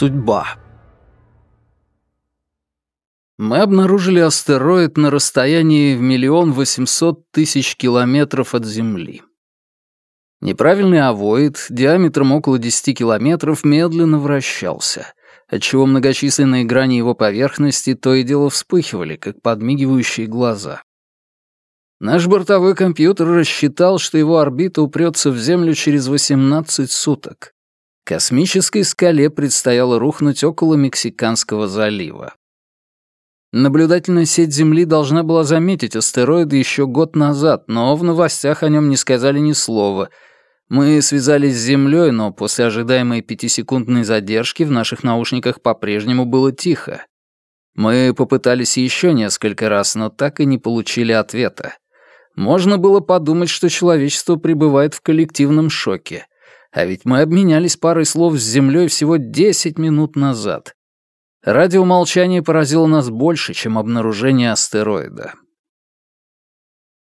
Судьба. Мы обнаружили астероид на расстоянии в миллион восемьсот тысяч километров от Земли. Неправильный овоид диаметром около 10 километров медленно вращался, отчего многочисленные грани его поверхности то и дело вспыхивали, как подмигивающие глаза. Наш бортовой компьютер рассчитал, что его орбита упрется в Землю через 18 суток. Космической скале предстояло рухнуть около Мексиканского залива. Наблюдательная сеть Земли должна была заметить астероиды еще год назад, но в новостях о нем не сказали ни слова. Мы связались с Землей, но после ожидаемой пятисекундной задержки в наших наушниках по-прежнему было тихо. Мы попытались еще несколько раз, но так и не получили ответа. Можно было подумать, что человечество пребывает в коллективном шоке. А ведь мы обменялись парой слов с Землей всего 10 минут назад. Радиомолчание поразило нас больше, чем обнаружение астероида.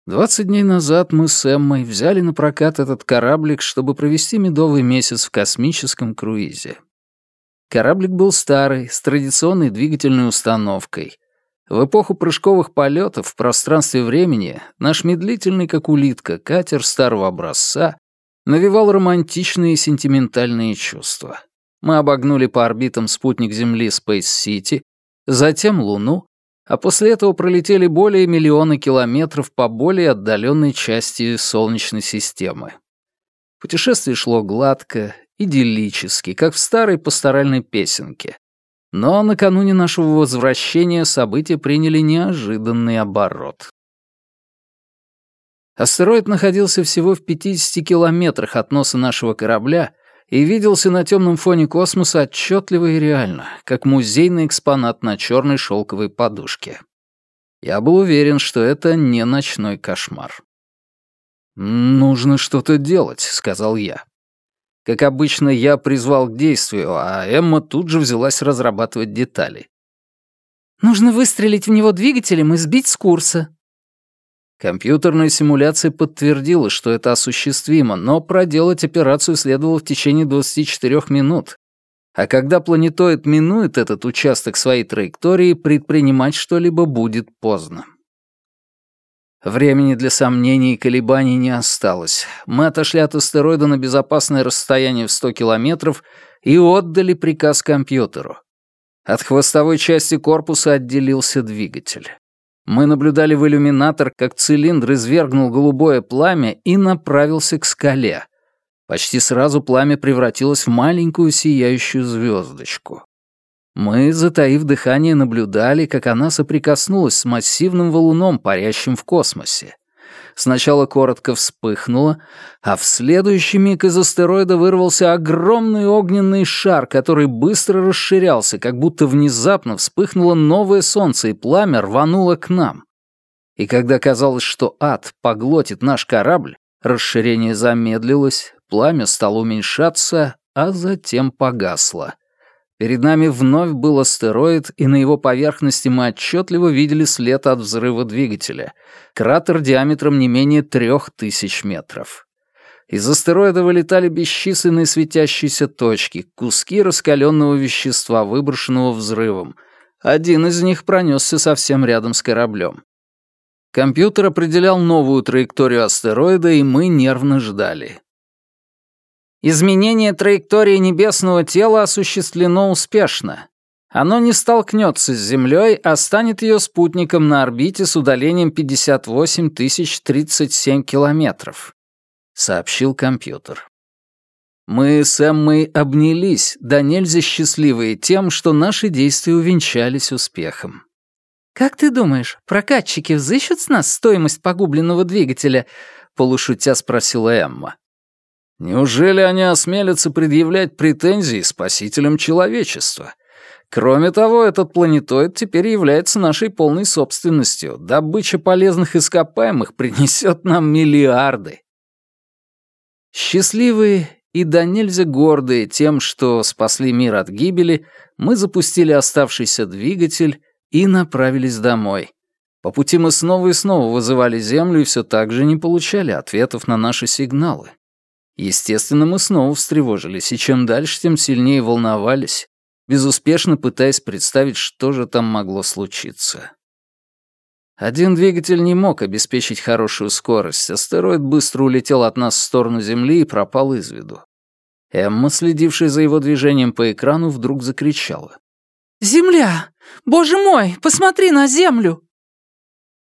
20 дней назад мы с Эммой взяли на прокат этот кораблик, чтобы провести медовый месяц в космическом круизе. Кораблик был старый, с традиционной двигательной установкой. В эпоху прыжковых полетов в пространстве времени наш медлительный, как улитка, катер старого образца навевал романтичные и сентиментальные чувства. Мы обогнули по орбитам спутник Земли Space City, затем Луну, а после этого пролетели более миллиона километров по более отдаленной части Солнечной системы. Путешествие шло гладко, идиллически, как в старой пасторальной песенке. Но накануне нашего возвращения события приняли неожиданный оборот. Астероид находился всего в 50 километрах от носа нашего корабля и виделся на темном фоне космоса отчетливо и реально, как музейный экспонат на черной шелковой подушке. Я был уверен, что это не ночной кошмар. «Нужно что-то делать», — сказал я. Как обычно, я призвал к действию, а Эмма тут же взялась разрабатывать детали. «Нужно выстрелить в него двигателем и сбить с курса», Компьютерная симуляция подтвердила, что это осуществимо, но проделать операцию следовало в течение 24 минут. А когда планетоид минует этот участок своей траектории, предпринимать что-либо будет поздно. Времени для сомнений и колебаний не осталось. Мы отошли от астероида на безопасное расстояние в 100 километров и отдали приказ компьютеру. От хвостовой части корпуса отделился двигатель. Мы наблюдали в иллюминатор, как цилиндр извергнул голубое пламя и направился к скале. Почти сразу пламя превратилось в маленькую сияющую звездочку. Мы, затаив дыхание, наблюдали, как она соприкоснулась с массивным валуном, парящим в космосе. Сначала коротко вспыхнуло, а в следующий миг из астероида вырвался огромный огненный шар, который быстро расширялся, как будто внезапно вспыхнуло новое солнце, и пламя рвануло к нам. И когда казалось, что ад поглотит наш корабль, расширение замедлилось, пламя стало уменьшаться, а затем погасло. Перед нами вновь был астероид, и на его поверхности мы отчетливо видели след от взрыва двигателя. Кратер диаметром не менее трех тысяч метров. Из астероида вылетали бесчисленные светящиеся точки, куски раскаленного вещества, выброшенного взрывом. Один из них пронесся совсем рядом с кораблем. Компьютер определял новую траекторию астероида, и мы нервно ждали. Изменение траектории небесного тела осуществлено успешно. Оно не столкнется с Землей, а станет ее спутником на орбите с удалением 58 037 километров», — сообщил компьютер. Мы с Эммой обнялись, да нельзя счастливые тем, что наши действия увенчались успехом. «Как ты думаешь, прокатчики взыщут с нас стоимость погубленного двигателя?» — полушутя спросила Эмма. Неужели они осмелятся предъявлять претензии спасителям человечества? Кроме того, этот планетоид теперь является нашей полной собственностью. Добыча полезных ископаемых принесет нам миллиарды. Счастливые и до нельзя гордые тем, что спасли мир от гибели, мы запустили оставшийся двигатель и направились домой. По пути мы снова и снова вызывали Землю и все так же не получали ответов на наши сигналы. Естественно, мы снова встревожились, и чем дальше, тем сильнее волновались. безуспешно пытаясь представить, что же там могло случиться. Один двигатель не мог обеспечить хорошую скорость, астероид быстро улетел от нас в сторону Земли и пропал из виду. Эмма, следившая за его движением по экрану, вдруг закричала. «Земля! Боже мой, посмотри на Землю!»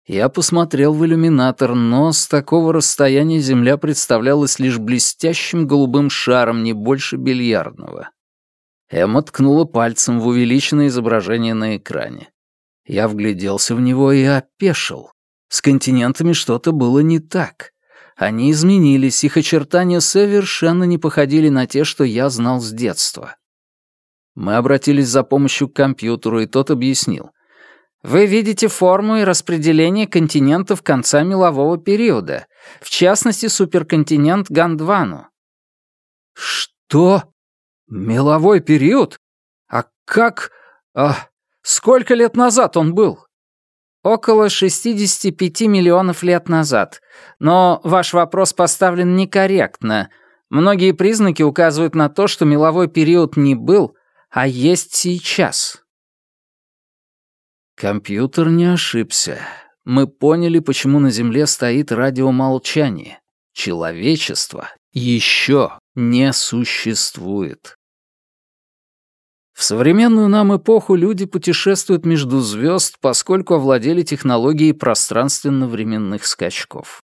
Я посмотрел в иллюминатор, но с такого расстояния Земля представлялась лишь блестящим голубым шаром, не больше бильярдного. Эмма ткнула пальцем в увеличенное изображение на экране. Я вгляделся в него и опешил. С континентами что-то было не так. Они изменились, их очертания совершенно не походили на те, что я знал с детства. Мы обратились за помощью к компьютеру, и тот объяснил. Вы видите форму и распределение континентов конца мелового периода, в частности, суперконтинент Гондвану. Что? Меловой период? А как... А сколько лет назад он был? Около 65 миллионов лет назад. Но ваш вопрос поставлен некорректно. Многие признаки указывают на то, что меловой период не был, а есть сейчас. Компьютер не ошибся. Мы поняли, почему на Земле стоит радиомолчание. Человечество еще не существует. В современную нам эпоху люди путешествуют между звезд, поскольку овладели технологией пространственно-временных скачков.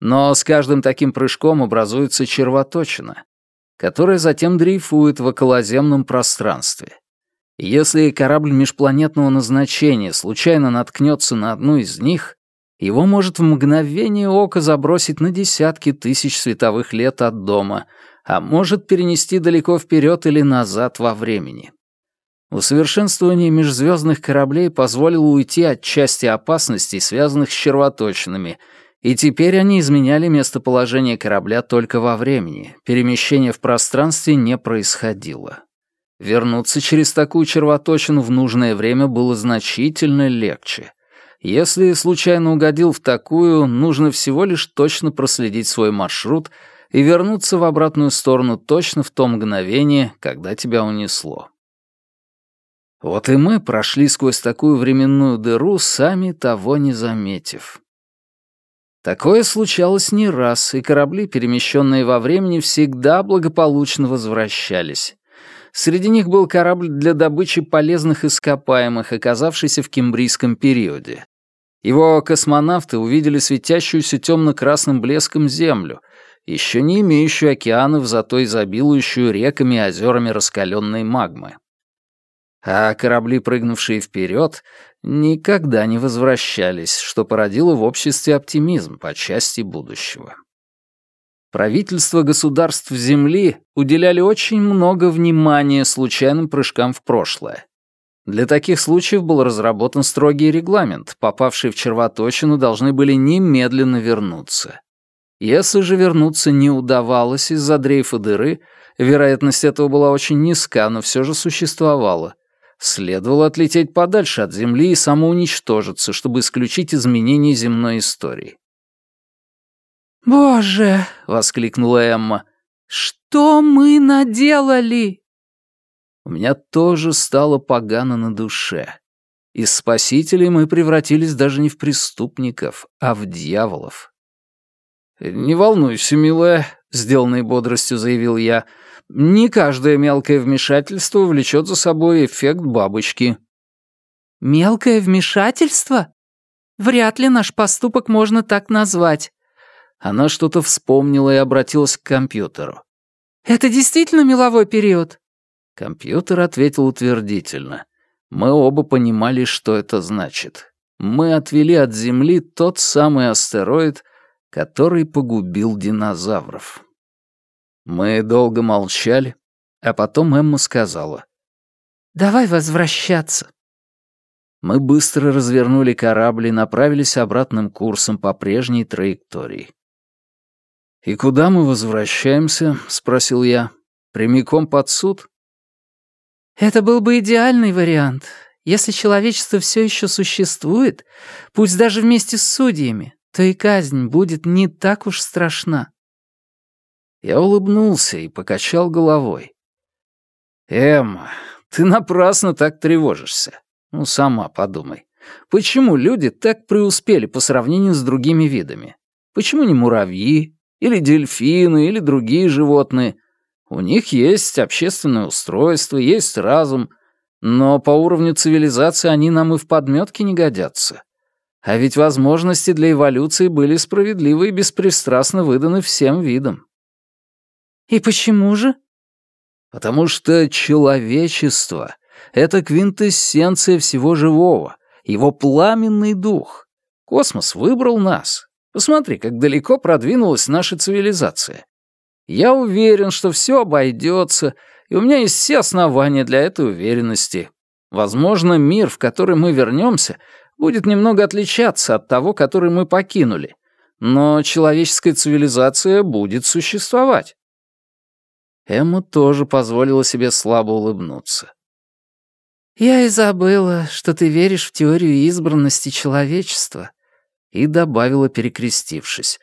Но с каждым таким прыжком образуется червоточина, которая затем дрейфует в околоземном пространстве. Если корабль межпланетного назначения случайно наткнется на одну из них, его может в мгновение ока забросить на десятки тысяч световых лет от дома, а может перенести далеко вперед или назад во времени. Усовершенствование межзвездных кораблей позволило уйти от части опасностей, связанных с червоточинами, и теперь они изменяли местоположение корабля только во времени, перемещение в пространстве не происходило. Вернуться через такую червоточину в нужное время было значительно легче. Если случайно угодил в такую, нужно всего лишь точно проследить свой маршрут и вернуться в обратную сторону точно в то мгновение, когда тебя унесло. Вот и мы прошли сквозь такую временную дыру, сами того не заметив. Такое случалось не раз, и корабли, перемещенные во времени, всегда благополучно возвращались. Среди них был корабль для добычи полезных ископаемых, оказавшийся в кембрийском периоде. Его космонавты увидели светящуюся темно-красным блеском Землю, еще не имеющую океанов, зато изобилующую реками и озерами раскаленной магмы. А корабли, прыгнувшие вперед, никогда не возвращались, что породило в обществе оптимизм по части будущего. Правительства государств Земли уделяли очень много внимания случайным прыжкам в прошлое. Для таких случаев был разработан строгий регламент, попавшие в червоточину должны были немедленно вернуться. Если же вернуться не удавалось из-за дрейфа дыры, вероятность этого была очень низка, но все же существовала. Следовало отлететь подальше от Земли и самоуничтожиться, чтобы исключить изменения земной истории. «Боже!» — воскликнула Эмма. «Что мы наделали?» У меня тоже стало погано на душе. Из спасителей мы превратились даже не в преступников, а в дьяволов. «Не волнуйся, милая», — сделанной бодростью заявил я. «Не каждое мелкое вмешательство влечет за собой эффект бабочки». «Мелкое вмешательство? Вряд ли наш поступок можно так назвать. Она что-то вспомнила и обратилась к компьютеру. «Это действительно меловой период?» Компьютер ответил утвердительно. Мы оба понимали, что это значит. Мы отвели от Земли тот самый астероид, который погубил динозавров. Мы долго молчали, а потом Эмма сказала. «Давай возвращаться». Мы быстро развернули корабль и направились обратным курсом по прежней траектории. «И куда мы возвращаемся?» — спросил я. «Прямиком под суд?» «Это был бы идеальный вариант. Если человечество все еще существует, пусть даже вместе с судьями, то и казнь будет не так уж страшна». Я улыбнулся и покачал головой. «Эмма, Ты напрасно так тревожишься. Ну, сама подумай. Почему люди так преуспели по сравнению с другими видами? Почему не муравьи, или дельфины, или другие животные? У них есть общественное устройство, есть разум, но по уровню цивилизации они нам и в подметке не годятся. А ведь возможности для эволюции были справедливы и беспристрастно выданы всем видам. «И почему же?» «Потому что человечество — это квинтэссенция всего живого, его пламенный дух. Космос выбрал нас. Посмотри, как далеко продвинулась наша цивилизация. Я уверен, что все обойдется, и у меня есть все основания для этой уверенности. Возможно, мир, в который мы вернемся, будет немного отличаться от того, который мы покинули. Но человеческая цивилизация будет существовать. Эмма тоже позволила себе слабо улыбнуться. «Я и забыла, что ты веришь в теорию избранности человечества», и добавила, перекрестившись.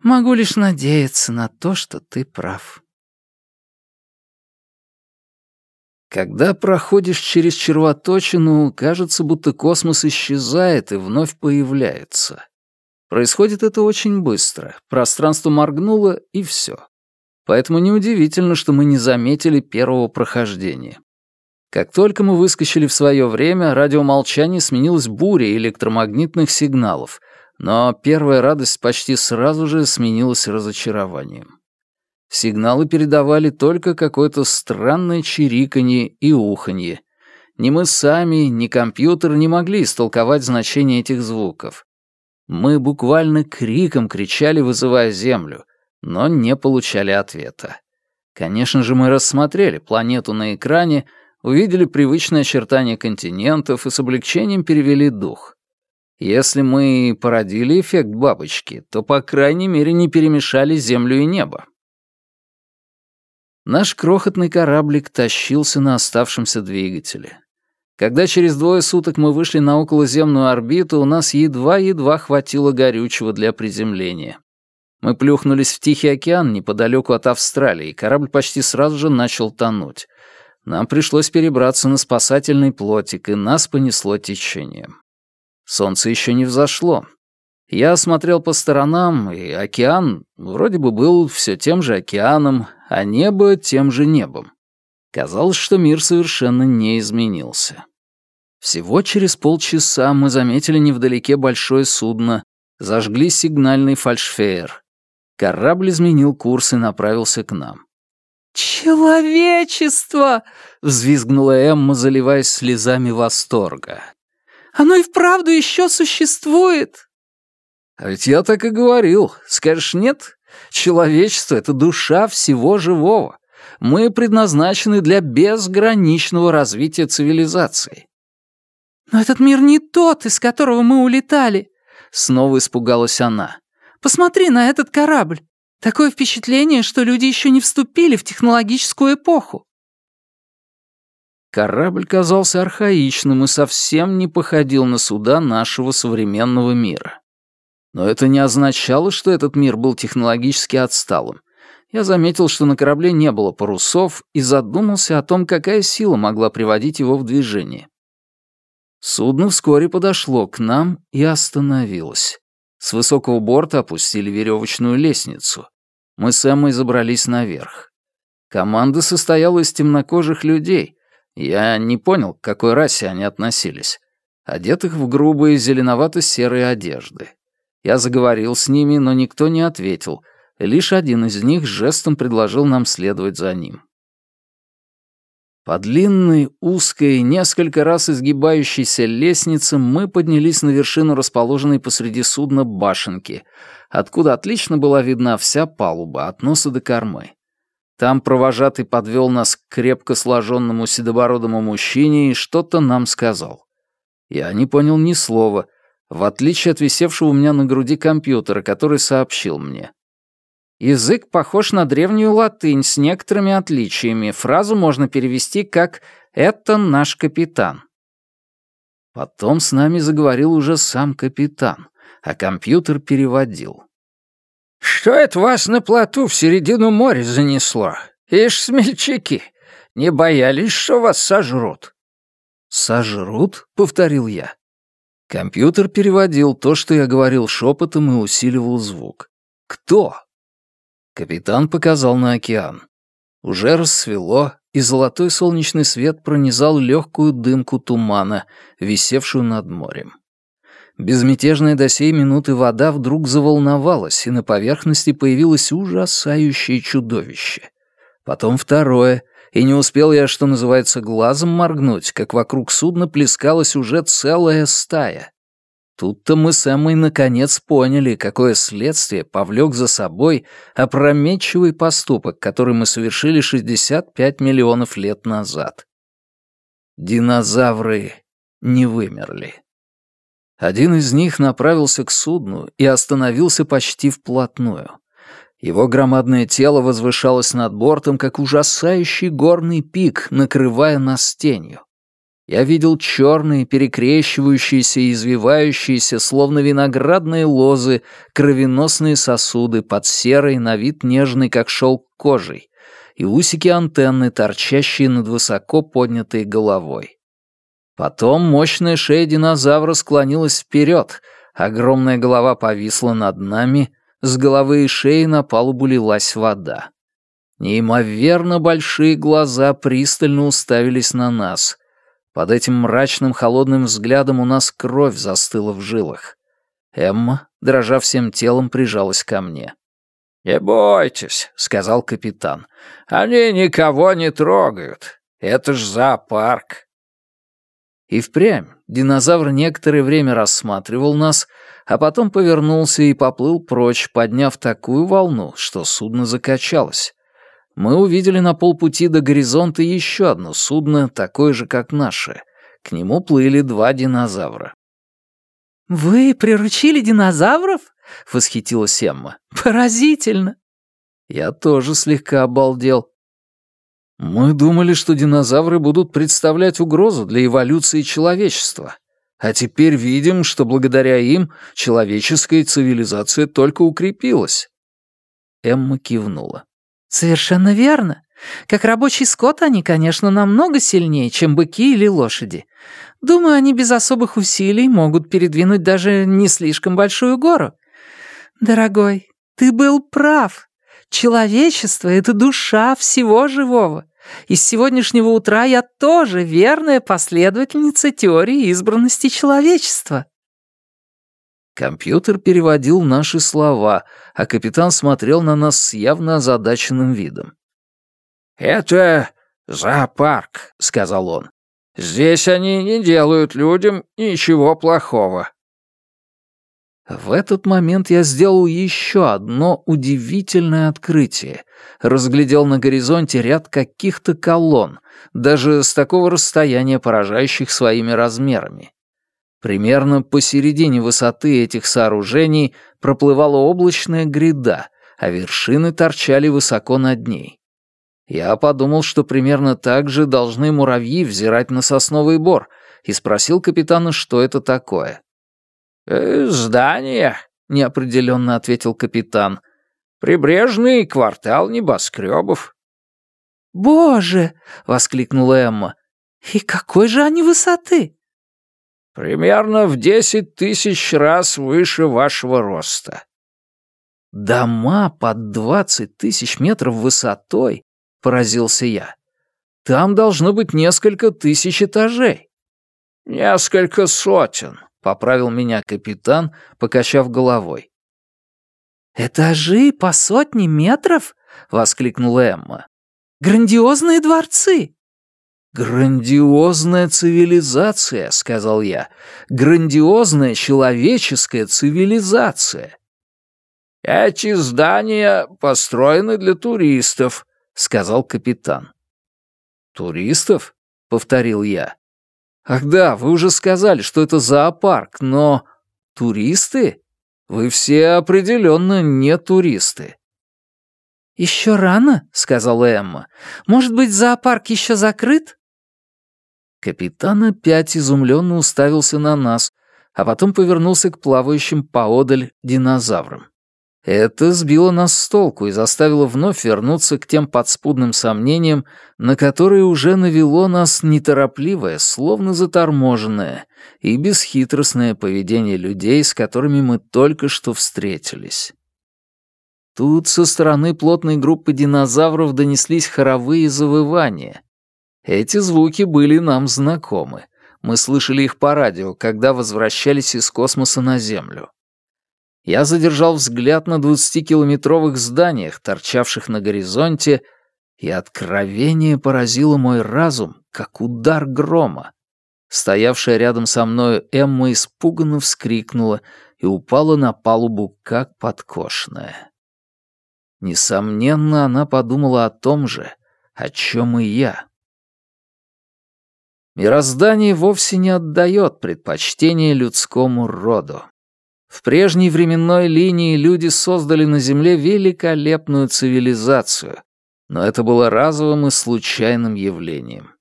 «Могу лишь надеяться на то, что ты прав». Когда проходишь через червоточину, кажется, будто космос исчезает и вновь появляется. Происходит это очень быстро. Пространство моргнуло, и все. Поэтому неудивительно, что мы не заметили первого прохождения. Как только мы выскочили в свое время, радиомолчание сменилось бурей электромагнитных сигналов, но первая радость почти сразу же сменилась разочарованием. Сигналы передавали только какое-то странное чириканье и уханье. Ни мы сами, ни компьютер не могли истолковать значение этих звуков. Мы буквально криком кричали, вызывая Землю, но не получали ответа. Конечно же, мы рассмотрели планету на экране, увидели привычные очертания континентов и с облегчением перевели дух. Если мы породили эффект бабочки, то, по крайней мере, не перемешали Землю и небо. Наш крохотный кораблик тащился на оставшемся двигателе. Когда через двое суток мы вышли на околоземную орбиту, у нас едва-едва хватило горючего для приземления. Мы плюхнулись в Тихий океан неподалеку от Австралии, и корабль почти сразу же начал тонуть. Нам пришлось перебраться на спасательный плотик, и нас понесло течением. Солнце еще не взошло. Я смотрел по сторонам, и океан вроде бы был все тем же океаном, а небо тем же небом. Казалось, что мир совершенно не изменился. Всего через полчаса мы заметили невдалеке большое судно, зажгли сигнальный фальшфейер. Корабль изменил курс и направился к нам. «Человечество!» — взвизгнула Эмма, заливаясь слезами восторга. «Оно и вправду еще существует!» «А ведь я так и говорил. Скажешь нет? Человечество — это душа всего живого. Мы предназначены для безграничного развития цивилизации. «Но этот мир не тот, из которого мы улетали», — снова испугалась она. «Посмотри на этот корабль. Такое впечатление, что люди еще не вступили в технологическую эпоху». Корабль казался архаичным и совсем не походил на суда нашего современного мира. Но это не означало, что этот мир был технологически отсталым. Я заметил, что на корабле не было парусов, и задумался о том, какая сила могла приводить его в движение. Судно вскоре подошло к нам и остановилось. С высокого борта опустили веревочную лестницу. Мы с Эммой забрались наверх. Команда состояла из темнокожих людей. Я не понял, к какой расе они относились. Одетых в грубые зеленовато-серые одежды. Я заговорил с ними, но никто не ответил. Лишь один из них жестом предложил нам следовать за ним. По длинной, узкой, несколько раз изгибающейся лестнице мы поднялись на вершину расположенной посреди судна башенки, откуда отлично была видна вся палуба, от носа до кормы. Там провожатый подвел нас к крепко сложенному седобородому мужчине и что-то нам сказал. Я не понял ни слова — в отличие от висевшего у меня на груди компьютера, который сообщил мне. Язык похож на древнюю латынь с некоторыми отличиями. Фразу можно перевести как «это наш капитан». Потом с нами заговорил уже сам капитан, а компьютер переводил. «Что это вас на плоту в середину моря занесло? Ишь, смельчаки, Не боялись, что вас сожрут?» «Сожрут?» — повторил я. Компьютер переводил то, что я говорил шепотом и усиливал звук. «Кто?» Капитан показал на океан. Уже рассвело, и золотой солнечный свет пронизал легкую дымку тумана, висевшую над морем. Безмятежная до сей минуты вода вдруг заволновалась, и на поверхности появилось ужасающее чудовище. Потом второе, и не успел я, что называется, глазом моргнуть, как вокруг судна плескалась уже целая стая. Тут-то мы с Эммой наконец поняли, какое следствие повлек за собой опрометчивый поступок, который мы совершили 65 миллионов лет назад. Динозавры не вымерли. Один из них направился к судну и остановился почти вплотную. Его громадное тело возвышалось над бортом, как ужасающий горный пик, накрывая нас тенью. Я видел черные, перекрещивающиеся и извивающиеся, словно виноградные лозы, кровеносные сосуды под серой, на вид нежной, как шелк кожей, и усики антенны, торчащие над высоко поднятой головой. Потом мощная шея динозавра склонилась вперед, огромная голова повисла над нами, с головы и шеи на палубу лилась вода. Неимоверно большие глаза пристально уставились на нас. Под этим мрачным холодным взглядом у нас кровь застыла в жилах. Эмма, дрожа всем телом, прижалась ко мне. «Не бойтесь», — сказал капитан. «Они никого не трогают. Это ж зоопарк». И впрямь динозавр некоторое время рассматривал нас, а потом повернулся и поплыл прочь, подняв такую волну, что судно закачалось. Мы увидели на полпути до горизонта еще одно судно, такое же, как наше. К нему плыли два динозавра. «Вы приручили динозавров?» — восхитилась Эмма. «Поразительно!» Я тоже слегка обалдел. Мы думали, что динозавры будут представлять угрозу для эволюции человечества. А теперь видим, что благодаря им человеческая цивилизация только укрепилась. Эмма кивнула. «Совершенно верно. Как рабочий скот они, конечно, намного сильнее, чем быки или лошади. Думаю, они без особых усилий могут передвинуть даже не слишком большую гору. Дорогой, ты был прав. Человечество — это душа всего живого. И с сегодняшнего утра я тоже верная последовательница теории избранности человечества». Компьютер переводил наши слова, а капитан смотрел на нас с явно озадаченным видом. «Это зоопарк», — сказал он. «Здесь они не делают людям ничего плохого. В этот момент я сделал еще одно удивительное открытие. Разглядел на горизонте ряд каких-то колонн, даже с такого расстояния поражающих своими размерами. Примерно посередине высоты этих сооружений проплывала облачная гряда, а вершины торчали высоко над ней. Я подумал, что примерно так же должны муравьи взирать на сосновый бор, и спросил капитана, что это такое. «Э, «Здание», — неопределенно ответил капитан. «Прибрежный квартал небоскребов». «Боже!» — воскликнула Эмма. «И какой же они высоты?» «Примерно в десять тысяч раз выше вашего роста». «Дома под двадцать тысяч метров высотой?» — поразился я. «Там должно быть несколько тысяч этажей». «Несколько сотен», — поправил меня капитан, покачав головой. «Этажи по сотни метров?» — воскликнула Эмма. «Грандиозные дворцы!» «Грандиозная цивилизация», — сказал я. «Грандиозная человеческая цивилизация». «Эти здания построены для туристов», — сказал капитан. «Туристов?» — повторил я. Ах да, вы уже сказали, что это зоопарк, но... Туристы? Вы все определенно не туристы. «Еще рано», — сказала Эмма. «Может быть, зоопарк еще закрыт?» Капитан опять изумленно уставился на нас, а потом повернулся к плавающим поодаль динозаврам. Это сбило нас с толку и заставило вновь вернуться к тем подспудным сомнениям, на которые уже навело нас неторопливое, словно заторможенное и бесхитростное поведение людей, с которыми мы только что встретились. Тут со стороны плотной группы динозавров донеслись хоровые завывания. Эти звуки были нам знакомы. Мы слышали их по радио, когда возвращались из космоса на Землю я задержал взгляд на двадцатикилометровых зданиях, торчавших на горизонте, и откровение поразило мой разум, как удар грома. Стоявшая рядом со мною Эмма испуганно вскрикнула и упала на палубу, как подкошенная. Несомненно, она подумала о том же, о чем и я. Мироздание вовсе не отдает предпочтение людскому роду. В прежней временной линии люди создали на Земле великолепную цивилизацию, но это было разовым и случайным явлением.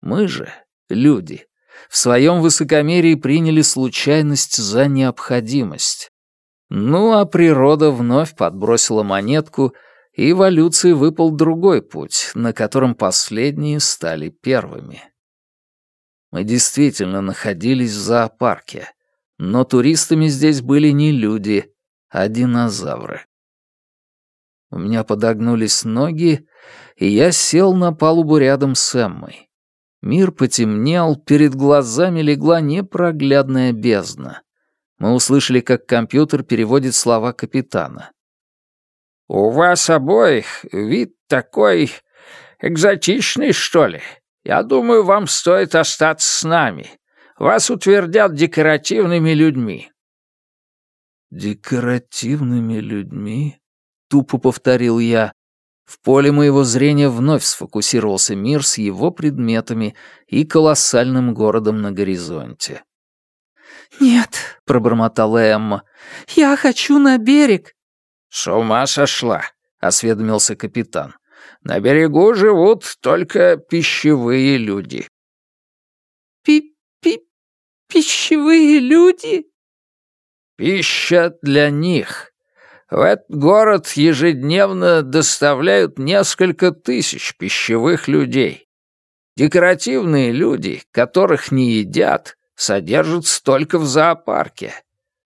Мы же, люди, в своем высокомерии приняли случайность за необходимость. Ну а природа вновь подбросила монетку, и эволюции выпал другой путь, на котором последние стали первыми. Мы действительно находились в зоопарке, но туристами здесь были не люди, а динозавры. У меня подогнулись ноги, и я сел на палубу рядом с Эммой. Мир потемнел, перед глазами легла непроглядная бездна. Мы услышали, как компьютер переводит слова капитана. «У вас обоих вид такой экзотичный, что ли? Я думаю, вам стоит остаться с нами. Вас утвердят декоративными людьми». «Декоративными людьми?» — тупо повторил я. В поле моего зрения вновь сфокусировался мир с его предметами и колоссальным городом на горизонте. «Нет», — пробормотала Эмма, — «я хочу на берег». «С ума сошла», — осведомился капитан. «На берегу живут только пищевые люди». «Пи-пи пищевые люди?» «Пища для них. В этот город ежедневно доставляют несколько тысяч пищевых людей. Декоративные люди, которых не едят, содержатся только в зоопарке.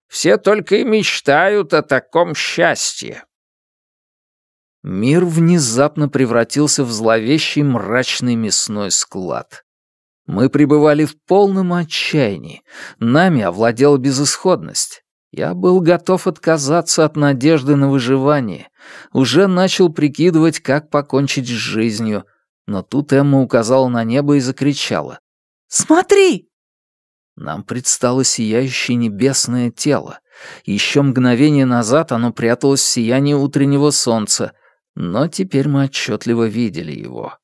Все только и мечтают о таком счастье». Мир внезапно превратился в зловещий мрачный мясной склад. Мы пребывали в полном отчаянии. Нами овладела безысходность. Я был готов отказаться от надежды на выживание. Уже начал прикидывать, как покончить с жизнью. Но тут Эмма указала на небо и закричала. «Смотри!» Нам предстало сияющее небесное тело. Еще мгновение назад оно пряталось в сиянии утреннего солнца, но теперь мы отчетливо видели его.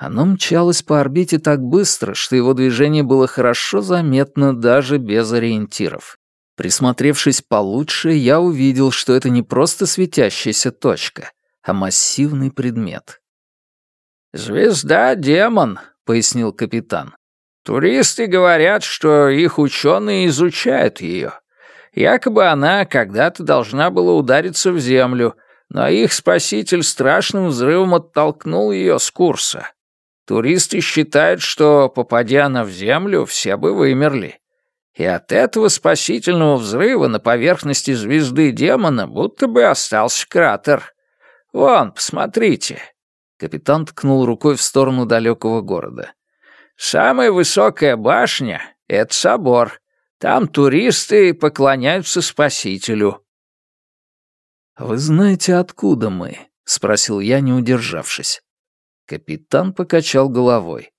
Оно мчалось по орбите так быстро, что его движение было хорошо заметно даже без ориентиров. Присмотревшись получше, я увидел, что это не просто светящаяся точка, а массивный предмет. «Звезда-демон», — пояснил капитан. «Туристы говорят, что их ученые изучают ее. Якобы она когда-то должна была удариться в землю, но их спаситель страшным взрывом оттолкнул ее с курса. Туристы считают, что, попадя она в землю, все бы вымерли. И от этого спасительного взрыва на поверхности звезды демона будто бы остался кратер. Вон, посмотрите. Капитан ткнул рукой в сторону далекого города. Самая высокая башня — это собор. Там туристы поклоняются спасителю. «Вы знаете, откуда мы?» — спросил я, не удержавшись. Капитан покачал головой.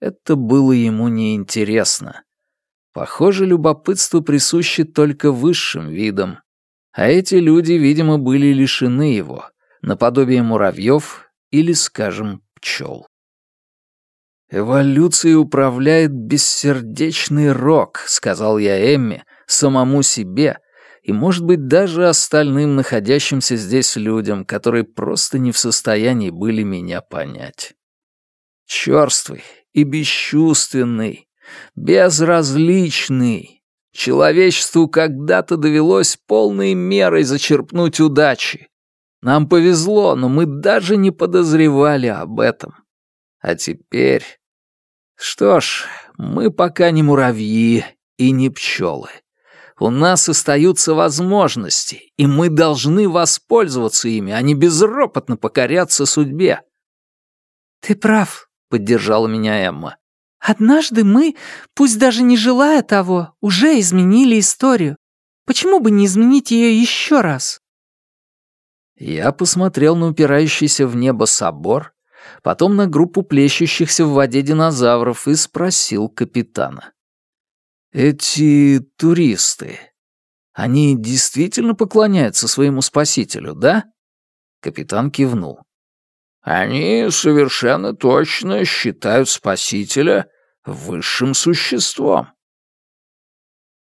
Это было ему неинтересно. Похоже, любопытство присуще только высшим видам. А эти люди, видимо, были лишены его, наподобие муравьев или, скажем, пчел. «Эволюцией управляет бессердечный рок», — сказал я Эмме, самому себе, и, может быть, даже остальным находящимся здесь людям, которые просто не в состоянии были меня понять. Чёрствый и бесчувственный, безразличный, Человечеству когда-то довелось полной мерой зачерпнуть удачи. Нам повезло, но мы даже не подозревали об этом. А теперь... Что ж, мы пока не муравьи и не пчелы. У нас остаются возможности, и мы должны воспользоваться ими, а не безропотно покоряться судьбе. «Ты прав», — поддержала меня Эмма. «Однажды мы, пусть даже не желая того, уже изменили историю. Почему бы не изменить ее еще раз?» Я посмотрел на упирающийся в небо собор, потом на группу плещущихся в воде динозавров и спросил капитана. «Эти туристы, они действительно поклоняются своему спасителю, да?» Капитан кивнул. «Они совершенно точно считают спасителя высшим существом».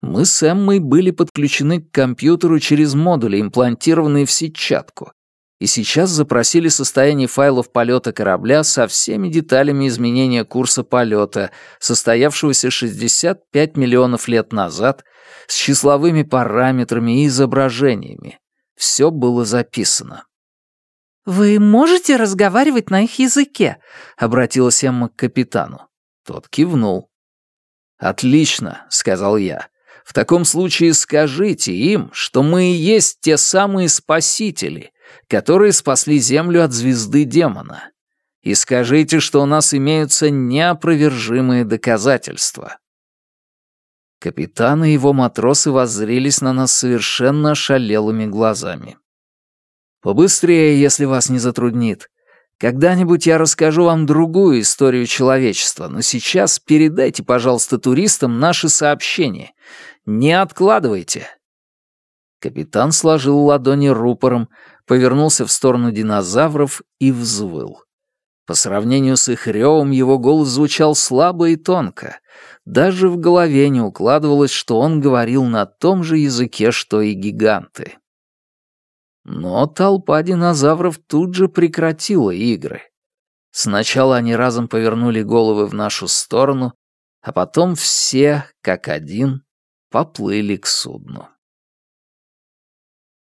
Мы с Эммой были подключены к компьютеру через модули, имплантированные в сетчатку, и сейчас запросили состояние файлов полета корабля со всеми деталями изменения курса полета, состоявшегося 65 миллионов лет назад, с числовыми параметрами и изображениями. Все было записано. «Вы можете разговаривать на их языке?» — обратилась Эмма к капитану. Тот кивнул. «Отлично», — сказал я. В таком случае скажите им, что мы и есть те самые спасители, которые спасли Землю от звезды демона. И скажите, что у нас имеются неопровержимые доказательства. Капитан и его матросы воззрелись на нас совершенно ошалелыми глазами. «Побыстрее, если вас не затруднит. Когда-нибудь я расскажу вам другую историю человечества, но сейчас передайте, пожалуйста, туристам наши сообщения. Не откладывайте!» Капитан сложил ладони рупором, повернулся в сторону динозавров и взвыл. По сравнению с их ревом его голос звучал слабо и тонко. Даже в голове не укладывалось, что он говорил на том же языке, что и гиганты. Но толпа динозавров тут же прекратила игры. Сначала они разом повернули головы в нашу сторону, а потом все, как один, поплыли к судну.